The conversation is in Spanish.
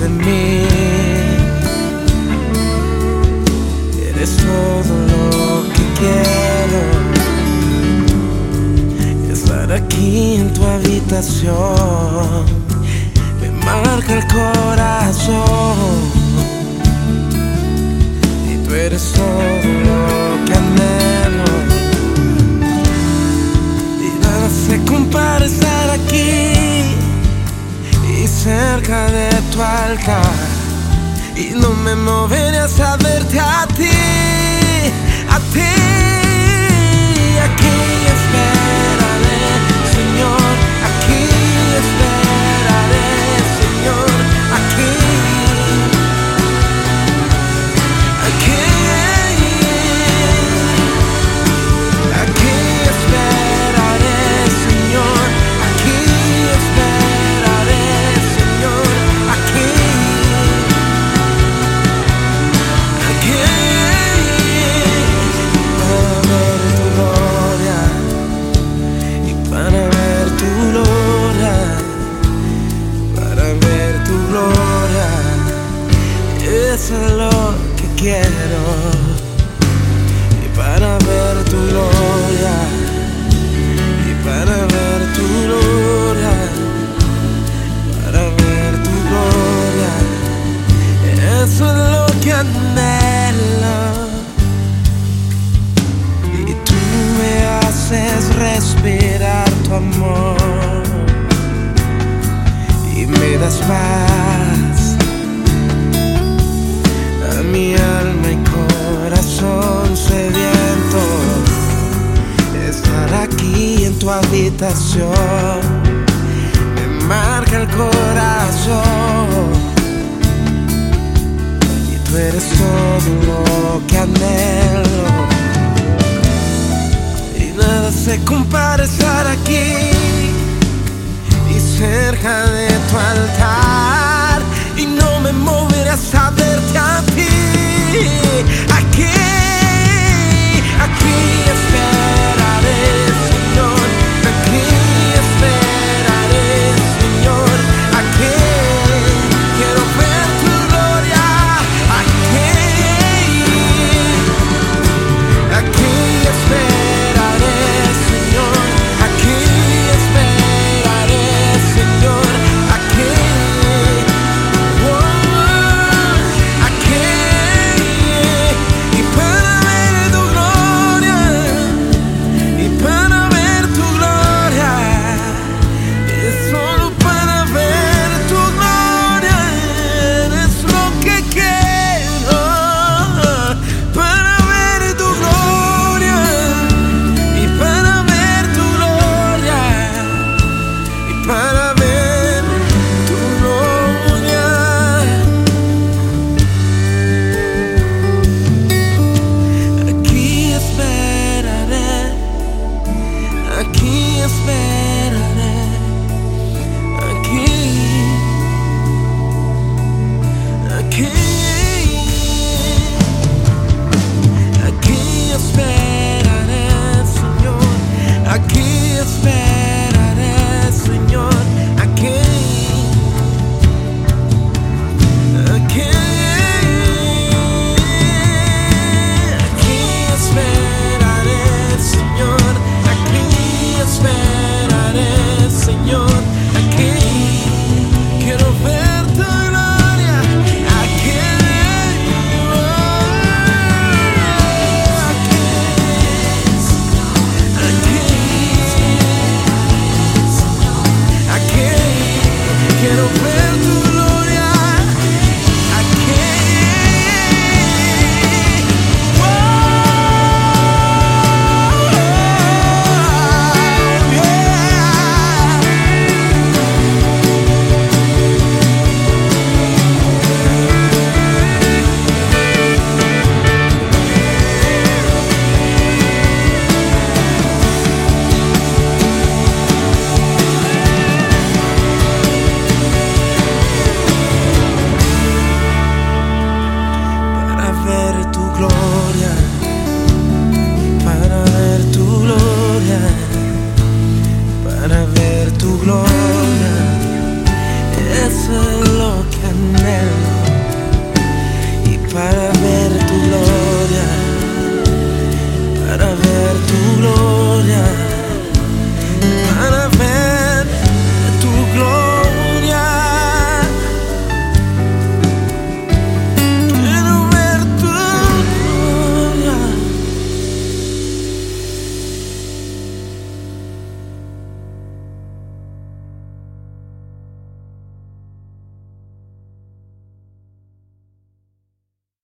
de mí. Eres todo lo que quiero. Estar aquí en tu habitación me marca el corazón. Y tú eres todo lo que anhelo. Y no me moveré a saberte a ti, a ti. Tu gloria, y para ver tu gloria, para ver tu gloria, eso es lo que anhelo. Y tú me haces respirar tu amor tu habitación. Me marca el corazón. Y tú eres todo lo que anhelo. Y nada se compara estar aquí. Y cerca de tu altar